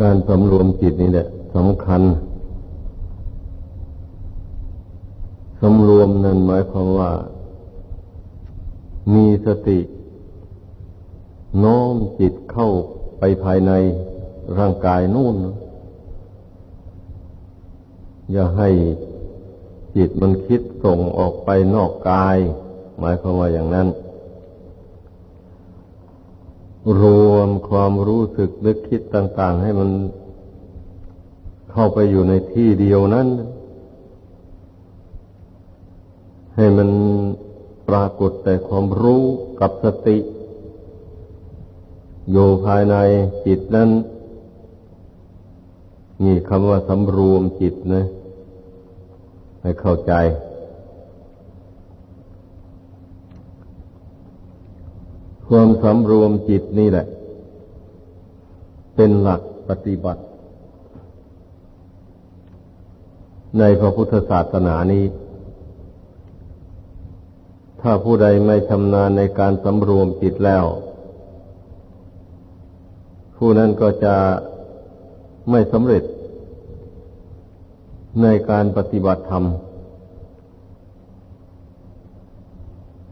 การสำรวมจิตนี่แหละสำคัญ สำรวมนั่นหมายความว่า มีสติน้อมจิตเข้าไปภายในร่างกายนู่น อย่าให้จิตมันคิดส่งออกไปนอกกาย หมายความว่าอย่างนั้น รวมความรู้สึกนึกคิดต่าง ๆ ให้มันเข้าไปอยู่ในที่เดียวนั้น ให้มันปรากฏแต่ความรู้กับสติ อยู่ภายในจิตนั้น นี่คำว่าสำรวมจิตนะ ให้เข้าใจ ความสำรวมจิตนี่แหละ เป็นหลักปฏิบัติ ในพระพุทธศาสนานี้ ถ้าผู้ใดไม่ชำนาญในการสำรวมจิตแล้ว ผู้นั้นก็จะไม่สำเร็จในการปฏิบัติธรรม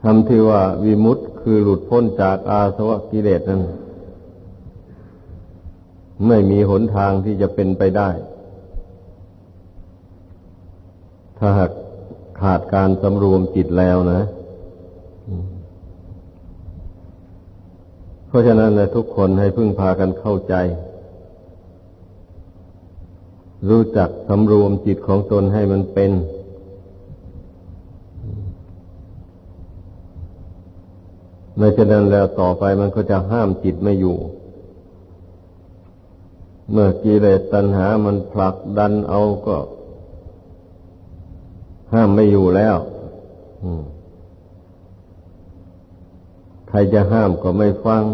ทำที่ว่าวิมุตต์คือหลุดพ้นจากอาสวะกิเลสนั้น ไม่มีหนทางที่จะเป็นไปได้ ถ้าหากขาดการสำรวมจิตแล้วนะ เพราะฉะนั้นนะทุกคนให้พึ่งพากันเข้าใจ รู้จักสำรวมจิตของตนให้มันเป็น ในฉะนั้นแล้วต่อไปมันก็จะห้ามจิตไม่อยู่ เมื่อกิเลสตัณหามันผลักดันเอาก็ ห้ามไม่อยู่แล้วใครจะห้ามก็ไม่ฟัง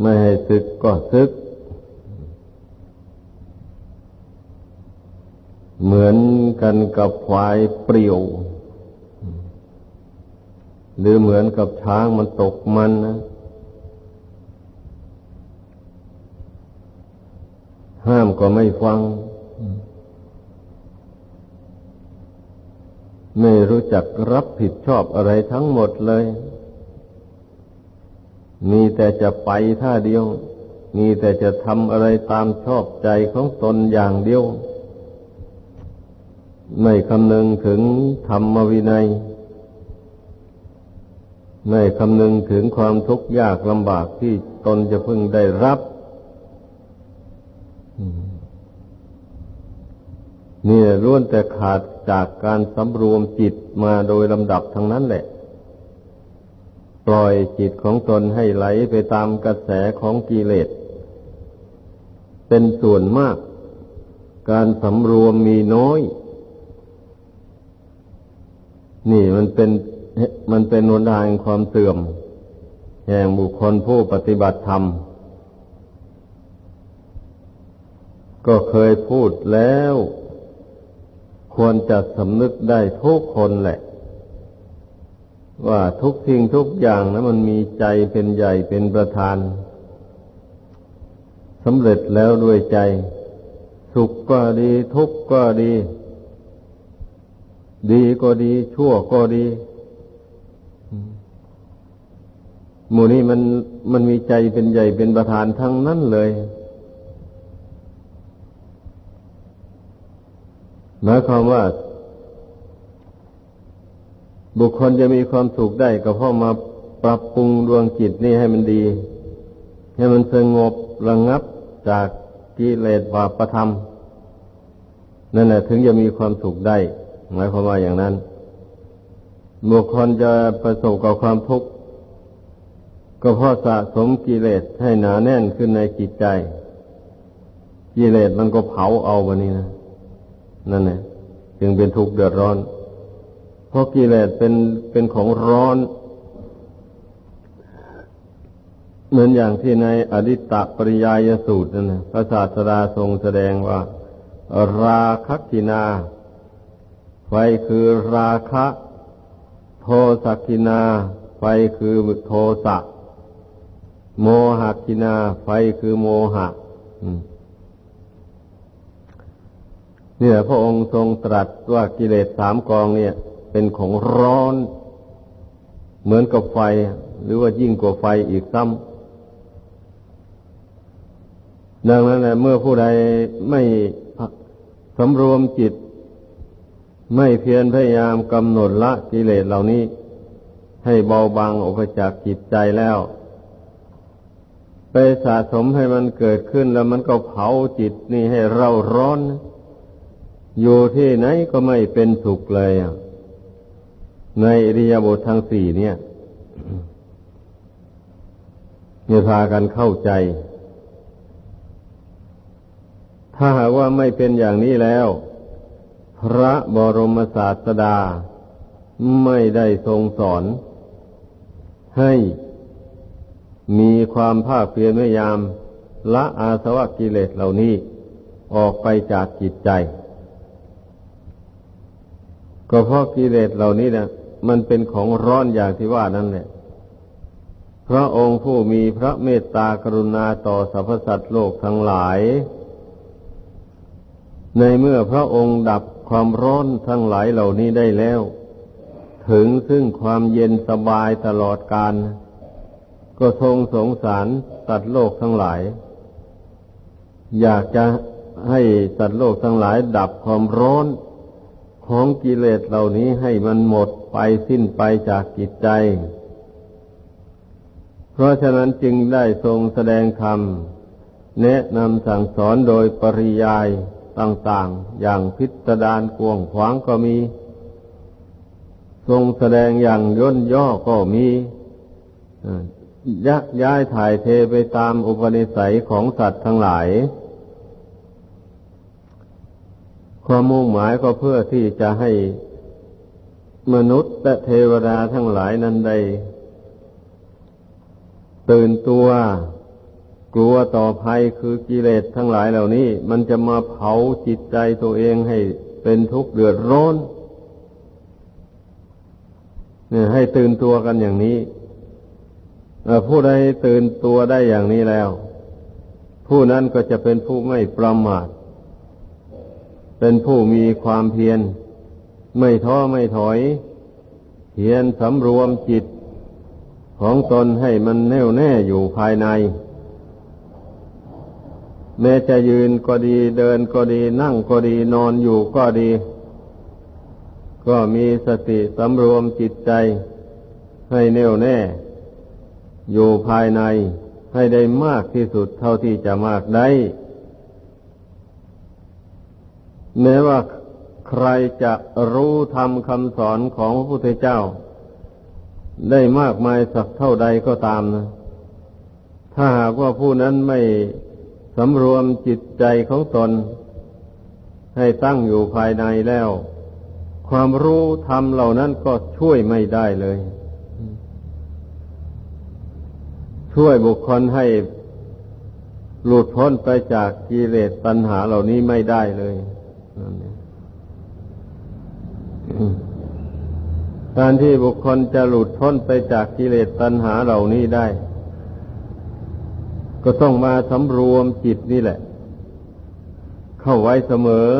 ไม่ให้ซึกก็ซึก เหมือนกันกับควายเปรียว หรือเหมือนกับช้างมันตกมันนะห้ามก็ไม่ฟัง ไม่รู้จักรับผิดชอบอะไรทั้งหมดเลย มีแต่จะไปท่าเดียว มีแต่จะทำอะไรตามชอบใจของตนอย่างเดียว ไม่คำนึงถึงธรรมวินัย ไม่คำนึงถึงความทุกข์ยากลำบากที่ตนจะพึงได้รับ นี่ล้วนแต่ขาดจากการสำรวมจิตมาโดยลำดับทั้งนั้นแหละ ปล่อยจิตของตนให้ไหลไปตามกระแสของกิเลส เป็นส่วนมาก การสำรวมมีน้อย นี่มันเป็น มันเป็นหนทางความเสื่อม แห่งบุคคลผู้ปฏิบัติธรรม ก็เคยพูดแล้ว ควรจะสำนึกได้ทุกคนแหละ ว่าทุกสิ่งทุกอย่างนะมันมีใจเป็นใหญ่เป็นประธานสำเร็จแล้วด้วยใจ สุขก็ดีทุกข์ก็ดี ดีก็ดีชั่วก็ดี หมู่นี้มันมันมีใจเป็นใหญ่เป็นประธานทั้งนั้นเลยหมายความว่า บุคคลจะมีความสุขได้ก็เพราะมาปรับปรุงดวงจิตนี่ให้มันดี ให้มันสงบระงงับจากกิเลสบาปธรรม นั่นแหละถึงจะมีความสุขได้ หมายความว่าอย่างนั้น บุคคลจะประสบกับความทุกข์ ก็เพราะสะสมกิเลสให้หนาแน่นขึ้นในจิตใจ กิเลสมันก็เผาเอาวันนี้นะนั่นแหละจึงเป็นทุกข์เดือดร้อน เพราะกิเลสเป็นเป็นของร้อน เหมือนอย่างที่ในอดิตตปริยายสูตรนั่นนะพระศาสดาทรงแสดงว่า ราคักินา ไฟคือราคะ โทสักกินา ไฟคือโทสะ โมหกินาไฟคือโมหะเนี่ยพระองค์ทรงตรัสว่ากิเลสสามกองเนี่ย เป็นของร้อน เหมือนกับไฟ หรือว่ายิ่งกว่าไฟอีกซ้ำดังนั้นแหละเมื่อผู้ใดไม่สำรวมจิต ไม่เพียรพยายามกำหนดละกิเลสเหล่านี้ ให้เบาบางออกจากจิตใจแล้ว ไปสะสมให้มันเกิดขึ้นแล้วมันก็เผาจิตนี่ให้เราร้อน อยู่ที่ไหนก็ไม่เป็นสุขเลยในอริยบททั้งสี่เนี่ยจะพากันเข้าใจ ถ้าหากว่าไม่เป็นอย่างนี้แล้ว พระบรมศาสดาไม่ได้ทรงสอน ให้ มีความภาคเพียรพยายาม ละอาสวะกิเลสเหล่านี้ออกไปจากจิตใจ ก็เพราะกิเลสเหล่านี้นะมันเป็นของร้อนอย่างที่ว่านั่นแหละ พระองค์ผู้มีพระเมตตากรุณาต่อสรรพสัตว์โลกทั้งหลาย ในเมื่อพระองค์ดับความร้อนทั้งหลายเหล่านี้ได้แล้ว ถึงซึ่งความเย็นสบายตลอดกาล ก็ทรงสงสารสัตว์โลกทั้งหลาย อยากจะให้สัตว์โลกทั้งหลาย ดับความร้อนของกิเลสเหล่านี้ให้มันหมดไปสิ้นไปจากจิตใจ เพราะฉะนั้นจึงได้ทรงแสดงธรรม แนะนำสั่งสอนโดยปริยายต่างๆ อย่างพิสดารกวงขวางก็มี ทรงแสดงอย่างย่นย่อก็มี ยักย้ายถ่ายเทไปตามอุปนิสัยของสัตว์ทั้งหลาย ความมุ่งหมายก็เพื่อที่จะให้มนุษย์และเทวดาทั้งหลายนั้นได้ ตื่นตัวกลัวต่อภัยคือกิเลสทั้งหลายเหล่านี้ มันจะมาเผาจิตใจตัวเองให้เป็นทุกข์เดือดร้อนเนี่ยให้ตื่นตัวกันอย่างนี้ ผู้ใดตื่นตัวได้อย่างนี้แล้ว ผู้นั้นก็จะเป็นผู้ไม่ประมาท เป็นผู้มีความเพียร ไม่ท้อไม่ถอย เพียรสำรวมจิตของตนให้มันแน่วแน่อยู่ภายใน แม้จะยืนก็ดีเดินก็ดีนั่งก็ดีนอนอยู่ก็ดี ก็มีสติสำรวมจิตใจให้แน่วแน่ อยู่ภายในให้ได้มากที่สุดเท่าที่จะมากได้ แม้ว่าใครจะรู้ธรรมคำสอนของพระพุทธเจ้า ได้มากมายสักเท่าใดก็ตามนะ ถ้าหากว่าผู้นั้นไม่สำรวมจิตใจของตน ให้ตั้งอยู่ภายในแล้ว ความรู้ธรรมเหล่านั้นก็ช่วยไม่ได้เลย ช่วยบุคคลให้หลุดพ้นไปจากกิเลสตัณหาเหล่านี้ไม่ได้เลยการที่บุคคลจะหลุดพ้นไปจากกิเลสตัณหาเหล่านี้ได้ ก็ต้องมาสำรวมจิตนี่แหละ เข้าไว้เสมอ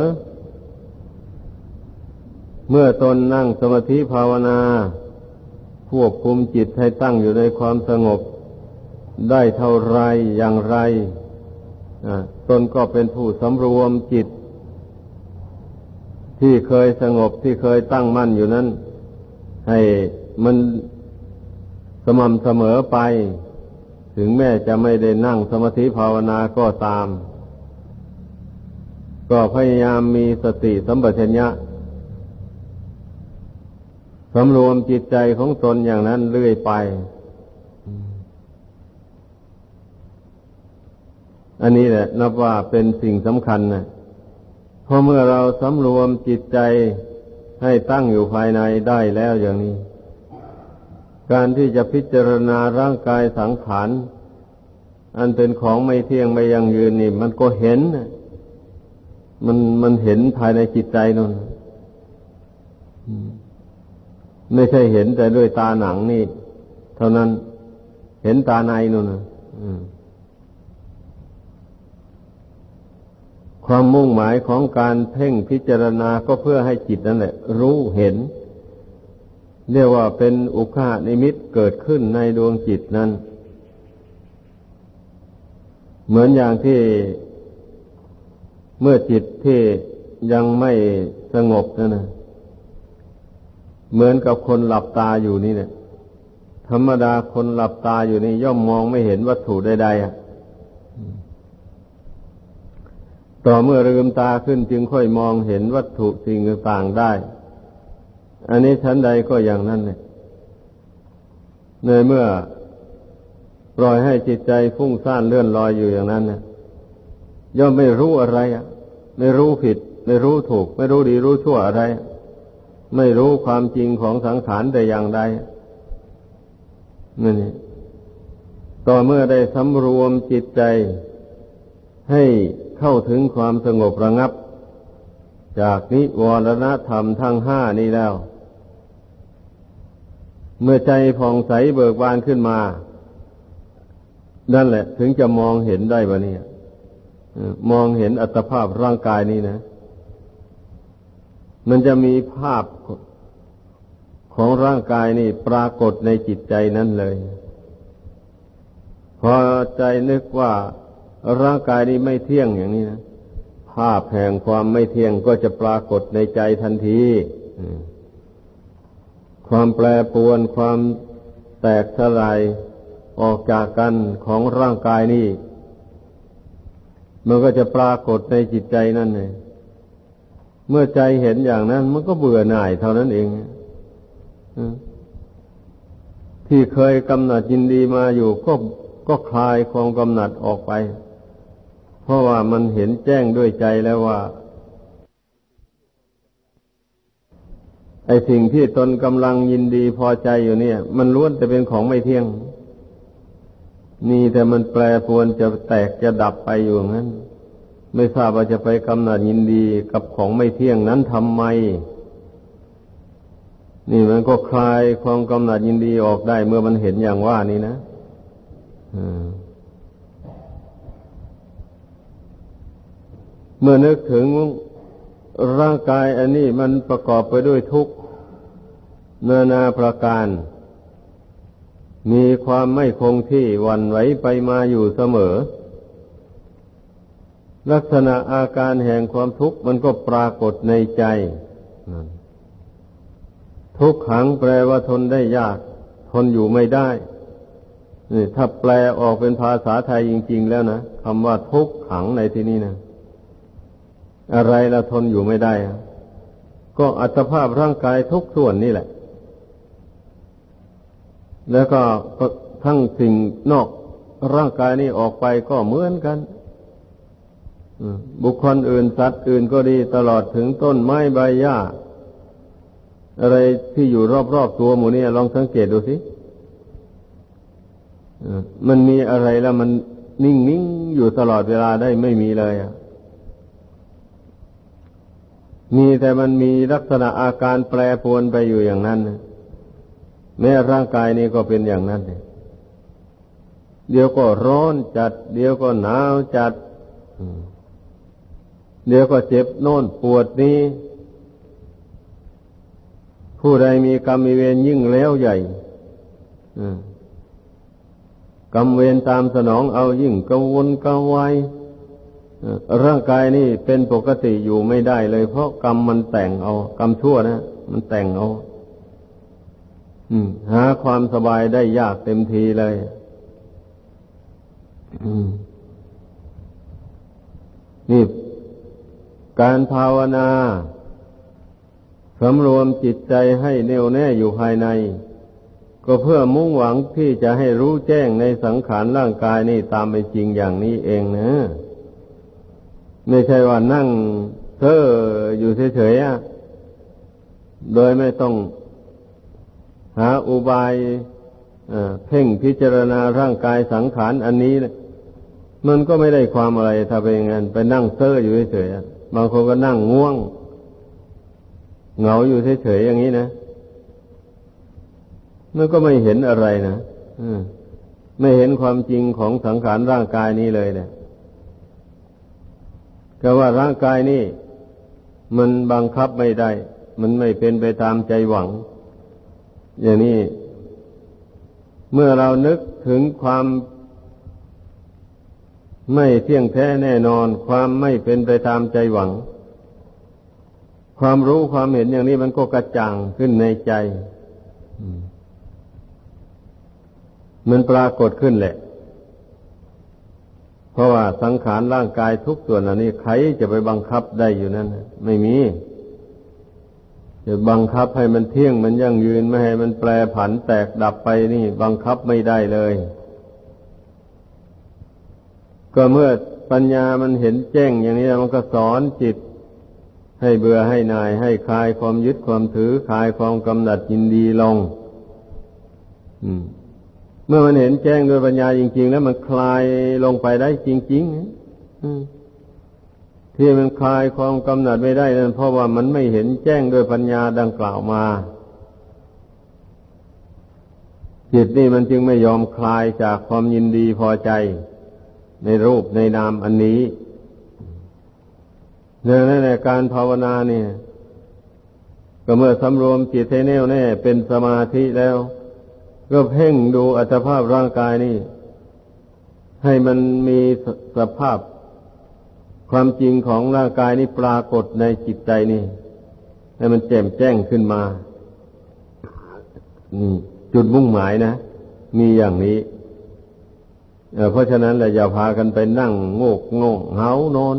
เมื่อตนนั่งสมาธิภาวนาควบคุมจิตให้ตั้งอยู่ในความสงบ ได้เท่าไรอย่างไรตนก็เป็นผู้สำรวมจิต ที่เคยสงบที่เคยตั้งมั่นอยู่นั้น ให้มันสม่ำเสมอไป ถึงแม้จะไม่ได้นั่งสมาธิภาวนาก็ตาม ก็พยายามมีสติสัมปชัญญะสำรวมจิตใจของตนอย่างนั้นเรื่อยไป อันนี้แหละ นับว่าเป็นสิ่งสำคัญนะพอเมื่อเราสำรวมจิตใจให้ตั้งอยู่ภายในได้แล้วอย่างนี้ การที่จะพิจารณาร่างกายสังขารอันเป็นของไม่เที่ยงไม่ยังยืนนี่ มันก็เห็นมันมันเห็นภายในจิตใจนั่นไม่ใช่เห็นแต่ด้วยตาหนังนี่ เท่านั้นเห็นตาในนั่นนะ ความมุ่งหมายของการเพ่งพิจารณาก็เพื่อให้จิตนั่นแหละ รู้เห็น เรียกว่าเป็นอุคานิมิตเกิดขึ้นในดวงจิตนั้น เหมือนอย่างที่เมื่อจิตที่ยังไม่สงบนั่นนะเหมือนกับคนหลับตาอยู่นี่เนี่ยธรรมดาคนหลับตาอยู่นี่ย่อมมองไม่เห็นวัตถุใดๆอะ ต่อเมื่อลืมตาขึ้นจึงค่อยมองเห็นวัตถุสิ่งต่างๆได้ อันนี้ชั้นใดก็อย่างนั้นเนี่ยในเมื่อปล่อยให้จิตใจฟุ้งซ่านเลื่อนลอยอยู่อย่างนั้นเนี่ยย่อมไม่รู้อะไรอะ ไม่รู้ผิด ไม่รู้ถูก ไม่รู้ดีรู้ชั่วอะไร ไม่รู้ความจริงของสังขารแต่อย่างใดนั่ต่อเมื่อได้สำรวมจิตใจให้ เข้าถึงความสงบระงับ จากนิวรณธรรมทั้งห้านี้แล้ว เมื่อใจผ่องใสเบิกบานขึ้นมา นั่นแหละ ถึงจะมองเห็นได้บะเนี่ยมองเห็นอัตภาพร่างกายนี้นะ มันจะมีภาพของร่างกายนี่ปรากฏในจิตใจนั้นเลย พอใจนึกว่า ร่างกายนี้ไม่เที่ยงอย่างนี้นะภาพแห่งความไม่เที่ยงก็จะปรากฏในใจทันทีความแปรปวนความแตกสลายออกจากกันของร่างกายนี้มันก็จะปรากฏในจิตใจนั่นเลยเมื่อใจเห็นอย่างนั้น มันก็เบื่อหน่ายเท่านั้นเองที่เคยกำหนัดยินดีมาอยู่ก็ก็คลายความกำหนัดออกไป เพราะว่ามันเห็นแจ้งด้วยใจแล้วว่า ไอ้สิ่งที่ตนกำลังยินดีพอใจอยู่เนี่ย มันล้วนแต่เป็นของไม่เที่ยง นี่แต่มันแปรปรวนจะแตกจะดับไปอยู่งั้น ไม่ทราบว่าจะไปกำหนัดยินดีกับของไม่เที่ยงนั้นทำไม นี่มันก็คลายความกำหนัดยินดีออกได้เมื่อมันเห็นอย่างว่านี้นะ เมื่อนึกถึงร่างกายอันนี้มันประกอบไปด้วยทุกข์นานาประการ มีความไม่คงที่วันไหวไปมาอยู่เสมอ ลักษณะอาการแห่งความทุกข์มันก็ปรากฏในใจ ทุกขังแปลว่าทนได้ยาก ทนอยู่ไม่ได้นี่ถ้าแปลออกเป็นภาษาไทยจริง ๆ แล้วนะคำว่าทุกขังในที่นี้นะ อะไรละทนอยู่ไม่ได้ ก็อัตภาพร่างกายทุกส่วนนี่แหละ แล้วก็ทั้งสิ่งนอกร่างกายนี้ออกไปก็เหมือนกันบุคคลอื่นสัตว์อื่นก็ดีตลอดถึงต้นไม้ใบหญ้า อะไรที่อยู่รอบๆตัวหมูนี่ลองสังเกตดูสิมันมีอะไรแล้วมันนิ่งๆอยู่ตลอดเวลาได้ไม่มีเลยอะ มีแต่มันมีลักษณะอาการแปรปรวนไปอยู่อย่างนั้นนะแม้ร่างกายนี้ก็เป็นอย่างนั้นเลยเดี๋ยวก็ร้อนจัด เดี๋ยวก็หนาวจัดเดี๋ยวก็เจ็บโน่นปวดนี้ ผู้ใดมีกรรมมีเวรยิ่งแล้วใหญ่กรรมเวรตามสนองเอายิ่งกังวลกังวาย ร่างกายนี่เป็นปกติอยู่ไม่ได้เลย เพราะกรรมมันแต่งเอา กรรมชั่วนะมันแต่งเอาหาความสบายได้ยากเต็มทีเลยนี่การภาวนาสำรวมจิตใจให้แน่วแน่อยู่ภายใน ก็เพื่อมุ่งหวังที่จะให้รู้แจ้งในสังขารร่างกายนี่ตามไปจริงอย่างนี้เองนะ ไม่ใช่ว่านั่งเซ่ออยู่เฉยๆโดยไม่ต้องหาอุบายเพ่งพิจารณาร่างกายสังขารอันนี้มันก็ไม่ได้ความอะไรถ้าเป็นอย่างนั้นไปนั่งเซ่ออยู่เฉยๆบางคนก็นั่งง่วง เหงาอยู่เฉยๆอย่างนี้นะมันก็ไม่เห็นอะไรนะไม่เห็นความจริงของสังขารร่างกายนี้เลยเนี่ย ก็ว่าร่างกายนี่ มันบังคับไม่ได้ มันไม่เป็นไปตามใจหวัง อย่างนี้ เมื่อเรานึกถึงความไม่เที่ยงแท้แน่นอน ความไม่เป็นไปตามใจหวัง ความรู้ความเห็นอย่างนี้มันก็กระจ่างขึ้นในใจมันปรากฏขึ้นแหละ เพราะว่าสังขารร่างกายทุกส่วนอันนี้ใครจะไปบังคับได้อยู่นั้นไม่มีจะบังคับให้มันเที่ยงมันยั่งยืนไม่ให้มันแปรผันแตกดับไปนี่ บังคับไม่ได้เลย ก็เมื่อปัญญามันเห็นแจ้งอย่างนี้มันก็สอนจิต ให้เบื่อให้นายให้คลายความยึดความถือคลายความกำหนัดยินดีลง อืม เมื่อมันเห็นแจ้งด้วยปัญญาจริง ๆ แล้วมันคลายลงไปได้จริงๆที่มันคลายความกำหนัดไม่ได้นั่นเพราะว่ามันไม่เห็นแจ้งด้วยปัญญาดังกล่าวมาจิตนี่มันจึงไม่ยอมคลายจากความยินดีพอใจ ในรูปในนามอันนี้เนี่ยนั่นแหละการภาวนาเนี่ย ก็เมื่อสำรวมจิตให้แน่วแน่เป็นสมาธิแล้ว ก็เพ่งดูอัตภาพร่างกายนี่ ให้มันมีสภาพความจริงของร่างกายนี่ปรากฏในจิตใจนี่ ให้มันแจ่มแจ้งขึ้นมา นี่ จุดมุ่งหมายนะ มีอย่างนี้เเพราะฉะนั้นแหละอย่าพากันไปนั่งโงกงงเหานอน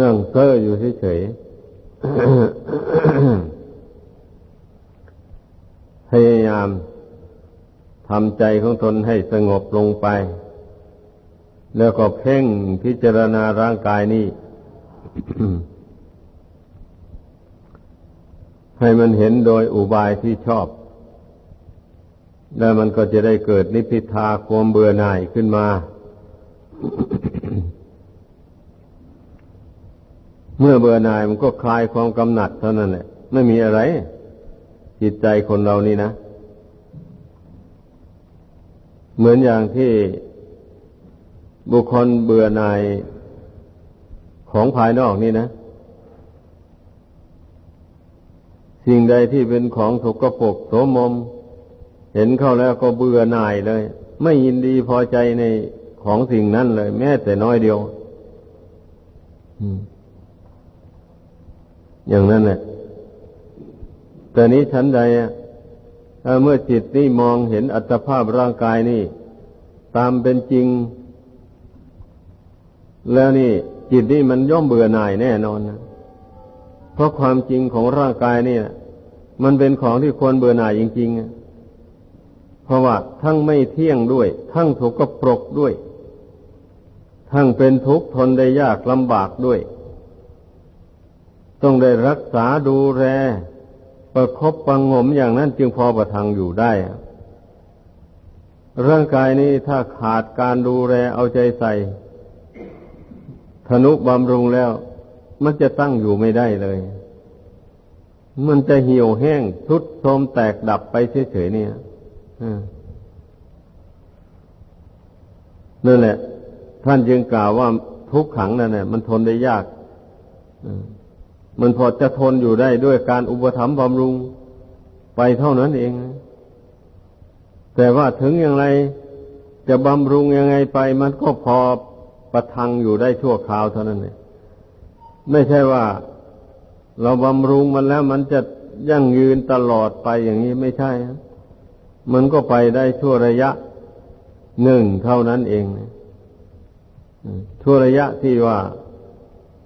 นั่งเซ้ออยู่เฉยๆ พยายามทำใจของตนให้สงบลงไป แล้วก็เพ่งพิจารณาร่างกายนี้ ให้มันเห็นโดยอุบายที่ชอบ แล้วมันก็จะได้เกิดนิพพิทาความเบื่อหน่ายขึ้นมา เมื่อเบื่อหน่ายมันก็คลายความกำหนัดเท่านั้นแหละไม่มีอะไร จิตใจคนเรานี่นะ เหมือนอย่างที่บุคคลเบื่อหน่ายของภายนอกนี่นะ สิ่งใดที่เป็นของสกปรกโสมม เห็นเข้าแล้วก็เบื่อหน่ายเลย ไม่ยินดีพอใจในของสิ่งนั้นเลย แม้แต่น้อยเดียวอย่างนั้นแหละ แต่นี้ชั้นใดเมื่อจิตนี่มองเห็นอัตภาพร่างกายนี่ ตามเป็นจริง แล้วนี่ จิตนี่มันย่อมเบื่อหน่ายแน่นอนนะเพราะความจริงของร่างกายนี่มันเป็นของที่ควรเบื่อหน่ายจริงๆเพราะว่าทั้งไม่เที่ยงด้วย ทั้งถูกกระปรกด้วย ทั้งเป็นทุกข์ทนได้ยากลำบากด้วย ต้องได้รักษาดูแล ประครบประงมอย่างนั้นจึงพอประทังอยู่ได้ ร่างกายนี้ถ้าขาดการดูแลเอาใจใส่ธนุบำรุงแล้ว มันจะตั้งอยู่ไม่ได้เลย มันจะเหี่ยวแห้งทุดโทมแตกดับไปเฉยๆเนี่ยนั่นแหละ ท่านจึงกล่าวว่าทุกขังนั่นแหละมันทนได้ยากมั มันพอจะทนอยู่ได้ด้วยการอุปถัมภ์บำรุงไปเท่านั้นเอง แต่ว่าถึงอย่างไรจะบำรุงยังไงไป มันก็พอประทังอยู่ได้ชั่วคราวเท่านั้นเองไม่ใช่ว่าเราบำรุงมันแล้วมันจะยั่งยืนตลอดไปอย่างนี้ไม่ใช่ มันก็ไปได้ชั่วระยะหนึ่งเท่านั้นเองชั่วระยะที่ว่า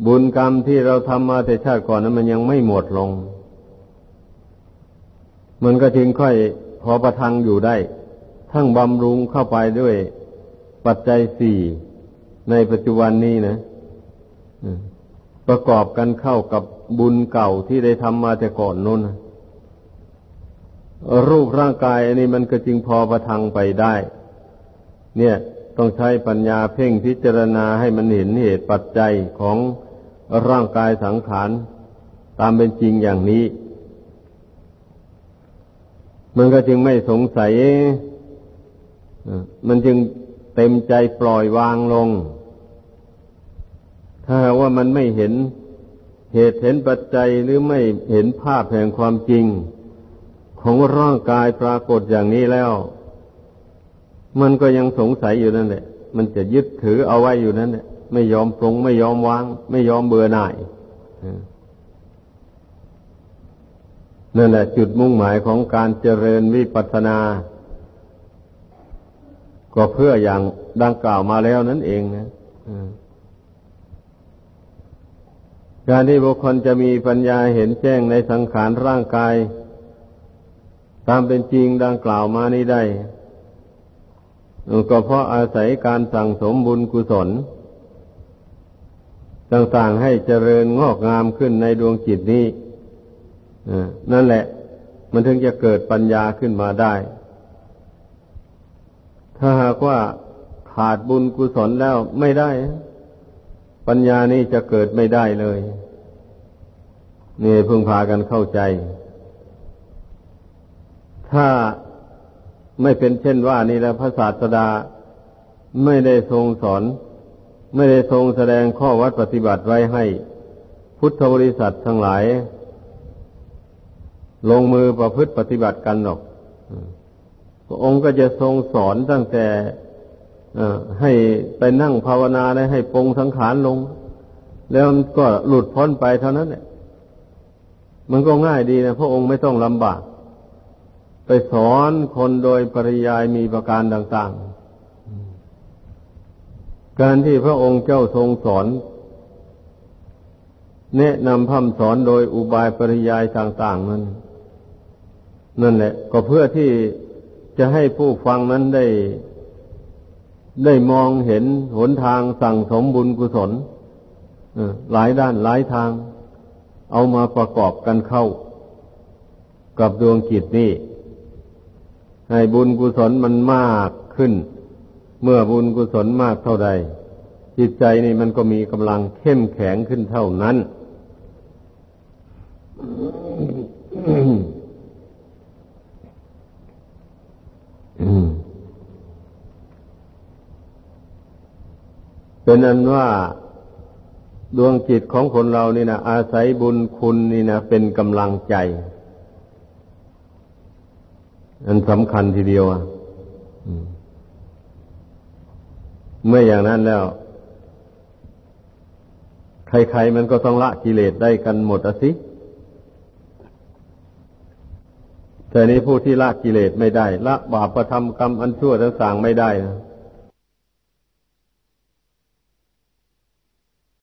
บุญกรรมที่เราทำมาแต่ชาติก่อนนั้นมันยังไม่หมดลง มันก็จึงค่อยพอประทังอยู่ได้ ทั้งบำรุงเข้าไปด้วยปัจจัยสี่ในปัจจุบันนี้นะประกอบกันเข้ากับบุญเก่าที่ได้ทำมาแต่ก่อนนู้นรูปร่างกายอันนี้มันก็จึงพอประทังไปได้ เนี่ยต้องใช้ปัญญาเพ่งพิจารณาให้มันเห็นเหตุปัจจัยของ ร่างกายสังขารตามเป็นจริงอย่างนี้ มันก็จึงไม่สงสัย มันจึงเต็มใจปล่อยวางลง ถ้าว่ามันไม่เห็นเหตุเห็นปัจจัยหรือไม่เห็นภาพแห่งความจริง ของร่างกายปรากฏอย่างนี้แล้ว มันก็ยังสงสัยอยู่นั่นแหละ มันจะยึดถือเอาไว้อยู่นั่นแหละ ไม่ยอมปรงไม่ยอมวาง ไม่ยอมเบื่อหน่ายนั่นแหละจุดมุ่งหมายของการเจริญวิปัสสนา ก็เพื่ออย่างดังกล่าวมาแล้วนั่นเองนะการที่บุคคลจะมีปัญญาเห็นแจ้งในสังขารร่างกาย ตามเป็นจริงดังกล่าวมานี้ได้ ก็เพราะอาศัยการสั่งสมบุญกุศล ต่างๆให้เจริญงอกงามขึ้นในดวงจิตนี้นั่นแหละ มันถึงจะเกิดปัญญาขึ้นมาได้ ถ้าหากว่าขาดบุญกุศลแล้วไม่ได้ ปัญญานี้จะเกิดไม่ได้เลย นี่เพิ่งพากันเข้าใจ ถ้าไม่เป็นเช่นว่านี่แล้วพระศาสดาไม่ได้ทรงสอน ไม่ได้ทรงแสดงข้อวัดปฏิบัติไว้ให้ พุทธบริษัททั้งหลาย ลงมือประพฤติปฏิบัติกันหรอกพระองค์ก็จะทรงสอนตั้งแต่ให้ไปนั่งภาวนาและให้ปรงสังขารลง แล้วมันก็หลุดพ้นไปเท่านั้นแหละมันก็ง่ายดีนะพระองค์ไม่ต้องลำบาก ไปสอนคนโดยปริยายมีประการต่าง ๆ การที่พระองค์เจ้าทรงสอน แนะนำพัฒสอนโดยอุบายปริยายต่างๆนั้น นั่นแหละ ก็เพื่อที่จะให้ผู้ฟังนั้นได้ ได้มองเห็นหนทางสั่งสมบุญกุศลหลายด้านหลายทาง เอามาประกอบกันเข้า กับดวงจิตนี่ให้บุญกุศลมันมากขึ้น เมื่อบุญกุศลมากเท่าใด จิตใจนี่มันก็มีกำลังเข้มแข็งขึ้นเท่านั้น เป็นอันว่าดวงจิตของคนเรานี่นะอาศัยบุญคุณนี่นะเป็นกำลังใจ อันสำคัญทีเดียวอะ เมื่ออย่างนั้นแล้ว ใครๆมันก็ต้องละกิเลสได้กันหมดอสิแต่นี้ผู้ที่ละกิเลสไม่ได้ ละบาปประทำกรรมอันชั่วทั้งสางไม่ได้นะ